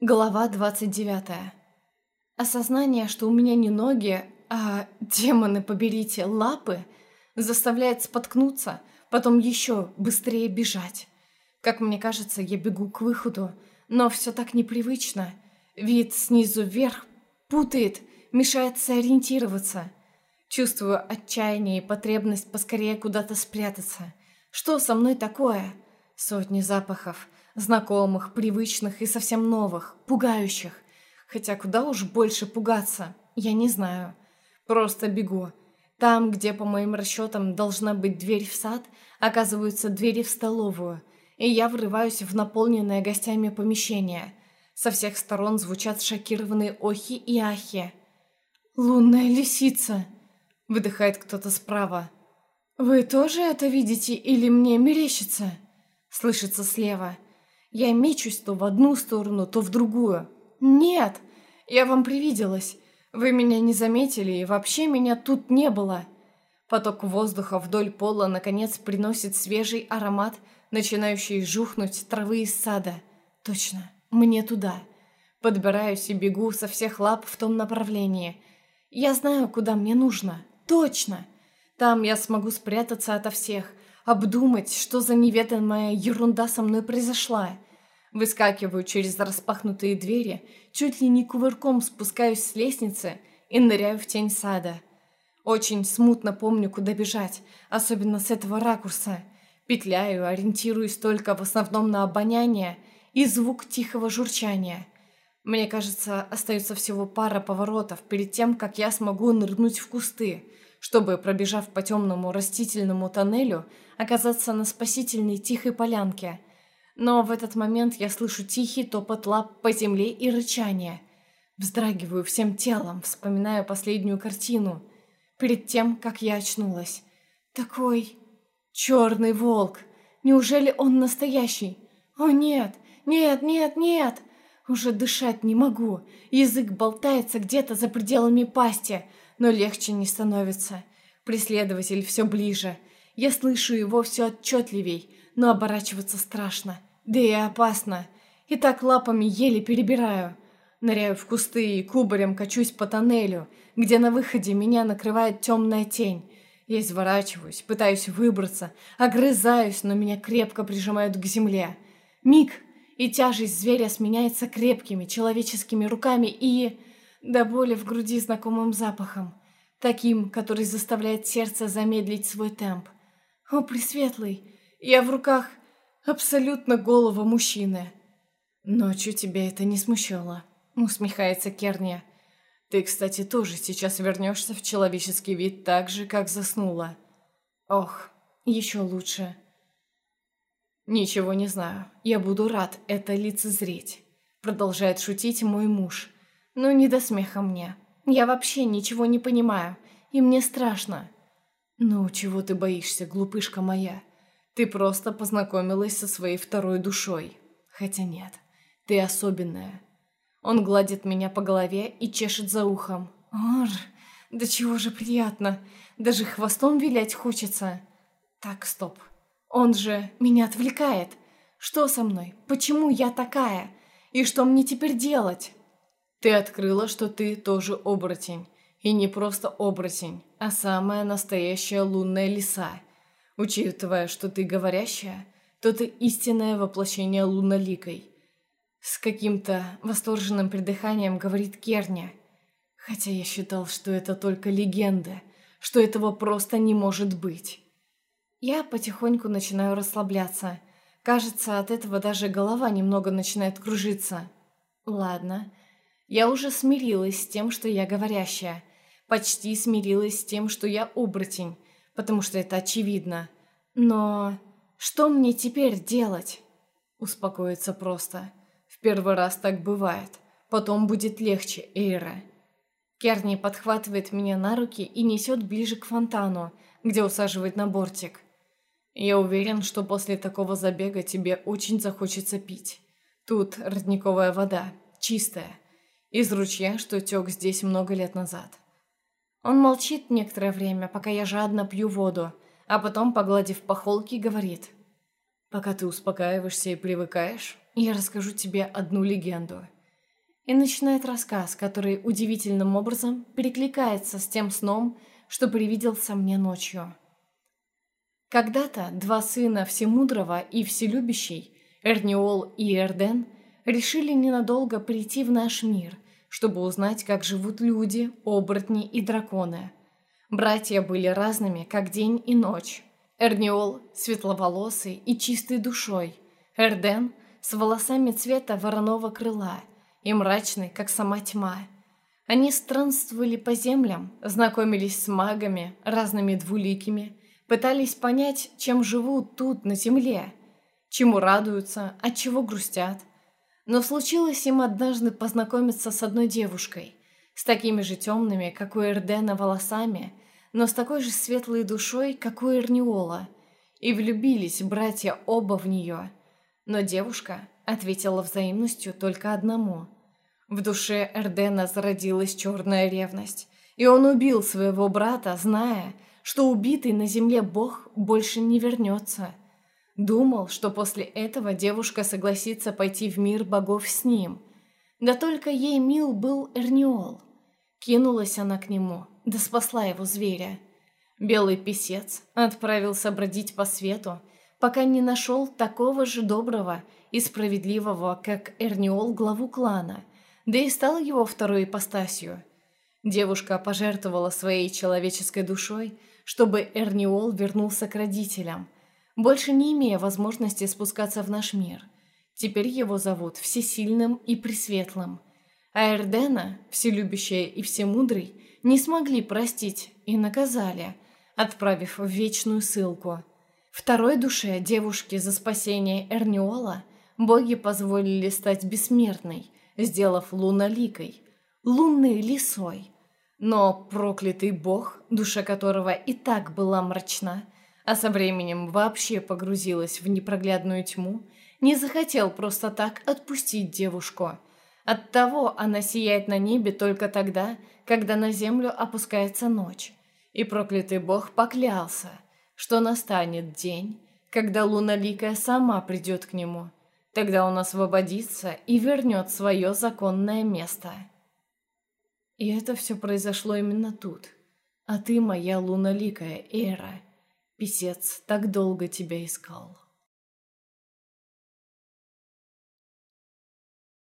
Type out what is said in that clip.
Глава 29. Осознание, что у меня не ноги, а, демоны поберите, лапы, заставляет споткнуться, потом еще быстрее бежать. Как мне кажется, я бегу к выходу, но все так непривычно. Вид снизу вверх путает, мешает сориентироваться. Чувствую отчаяние и потребность поскорее куда-то спрятаться. Что со мной такое? Сотни запахов – Знакомых, привычных и совсем новых, пугающих. Хотя куда уж больше пугаться, я не знаю. Просто бегу. Там, где, по моим расчетам, должна быть дверь в сад, оказываются двери в столовую, и я врываюсь в наполненное гостями помещение. Со всех сторон звучат шокированные охи и ахи. «Лунная лисица!» — выдыхает кто-то справа. «Вы тоже это видите или мне мерещится?» — слышится слева. Я мечусь то в одну сторону, то в другую. Нет, я вам привиделась. Вы меня не заметили, и вообще меня тут не было. Поток воздуха вдоль пола наконец приносит свежий аромат, начинающий жухнуть травы из сада. Точно, мне туда. Подбираюсь и бегу со всех лап в том направлении. Я знаю, куда мне нужно. Точно. Там я смогу спрятаться ото всех, обдумать, что за неведомая ерунда со мной произошла. Выскакиваю через распахнутые двери, чуть ли не кувырком спускаюсь с лестницы и ныряю в тень сада. Очень смутно помню, куда бежать, особенно с этого ракурса. Петляю, ориентируюсь только в основном на обоняние и звук тихого журчания. Мне кажется, остается всего пара поворотов перед тем, как я смогу нырнуть в кусты, чтобы, пробежав по темному растительному тоннелю, оказаться на спасительной тихой полянке – но в этот момент я слышу тихий топот лап по земле и рычание. Вздрагиваю всем телом, вспоминаю последнюю картину. Перед тем, как я очнулась. Такой черный волк. Неужели он настоящий? О нет, нет, нет, нет. Уже дышать не могу. Язык болтается где-то за пределами пасти, но легче не становится. Преследователь все ближе. Я слышу его все отчетливей, но оборачиваться страшно. Да и опасно. И так лапами еле перебираю. Ныряю в кусты и кубарем качусь по тоннелю, где на выходе меня накрывает темная тень. Я изворачиваюсь, пытаюсь выбраться, огрызаюсь, но меня крепко прижимают к земле. Миг, и тяжесть зверя сменяется крепкими человеческими руками и... до боли в груди знакомым запахом. Таким, который заставляет сердце замедлить свой темп. О, Пресветлый, я в руках абсолютно голого мужчины. «Ночью тебя это не смущало», — усмехается Керния. «Ты, кстати, тоже сейчас вернешься в человеческий вид так же, как заснула». «Ох, еще лучше». «Ничего не знаю. Я буду рад это лицезреть», — продолжает шутить мой муж. «Но не до смеха мне. Я вообще ничего не понимаю, и мне страшно». «Ну, чего ты боишься, глупышка моя?» Ты просто познакомилась со своей второй душой. Хотя нет, ты особенная. Он гладит меня по голове и чешет за ухом. Ор, да чего же приятно. Даже хвостом вилять хочется. Так, стоп. Он же меня отвлекает. Что со мной? Почему я такая? И что мне теперь делать? Ты открыла, что ты тоже оборотень. И не просто оборотень, а самая настоящая лунная лиса – Учитывая, что ты говорящая, то ты истинное воплощение луноликой. С каким-то восторженным придыханием говорит Керня. Хотя я считал, что это только легенда, что этого просто не может быть. Я потихоньку начинаю расслабляться. Кажется, от этого даже голова немного начинает кружиться. Ладно. Я уже смирилась с тем, что я говорящая. Почти смирилась с тем, что я оборотень потому что это очевидно. Но что мне теперь делать? Успокоиться просто. В первый раз так бывает. Потом будет легче, Эйра. Керни подхватывает меня на руки и несет ближе к фонтану, где усаживает на бортик. Я уверен, что после такого забега тебе очень захочется пить. Тут родниковая вода, чистая, из ручья, что тек здесь много лет назад. Он молчит некоторое время, пока я жадно пью воду, а потом, погладив по холке, говорит. «Пока ты успокаиваешься и привыкаешь, я расскажу тебе одну легенду. и начинает рассказ, который удивительным образом перекликается с тем сном, что привиделся мне ночью. Когда-то два сына Всемудрого и Вселюбящей, Эрниол и Эрден, решили ненадолго прийти в наш мир, чтобы узнать, как живут люди, оборотни и драконы. Братья были разными, как день и ночь. Эрниол – светловолосый и чистой душой, Эрден – с волосами цвета вороного крыла – и мрачный, как сама тьма. Они странствовали по землям, знакомились с магами, разными двуликими, пытались понять, чем живут тут, на земле, чему радуются, от чего грустят. Но случилось им однажды познакомиться с одной девушкой, с такими же темными, как у Эрдена, волосами, но с такой же светлой душой, как у Эрниола, и влюбились братья оба в нее. Но девушка ответила взаимностью только одному – в душе Эрдена зародилась черная ревность, и он убил своего брата, зная, что убитый на земле бог больше не вернется. Думал, что после этого девушка согласится пойти в мир богов с ним. Да только ей мил был Эрниол. Кинулась она к нему, да спасла его зверя. Белый писец отправился бродить по свету, пока не нашел такого же доброго и справедливого, как Эрниол, главу клана – да и стал его второй ипостасью. Девушка пожертвовала своей человеческой душой, чтобы Эрниол вернулся к родителям, больше не имея возможности спускаться в наш мир. Теперь его зовут Всесильным и Пресветлым. А Эрдена, Вселюбящая и Всемудрый, не смогли простить и наказали, отправив в вечную ссылку. Второй душе девушки за спасение Эрниола боги позволили стать бессмертной – сделав луноликой, лунной лисой. Но проклятый бог, душа которого и так была мрачна, а со временем вообще погрузилась в непроглядную тьму, не захотел просто так отпустить девушку. Оттого она сияет на небе только тогда, когда на землю опускается ночь. И проклятый бог поклялся, что настанет день, когда луноликая сама придет к нему – Тогда он освободится и вернет свое законное место. И это все произошло именно тут. А ты моя луноликая Эра. Писец так долго тебя искал.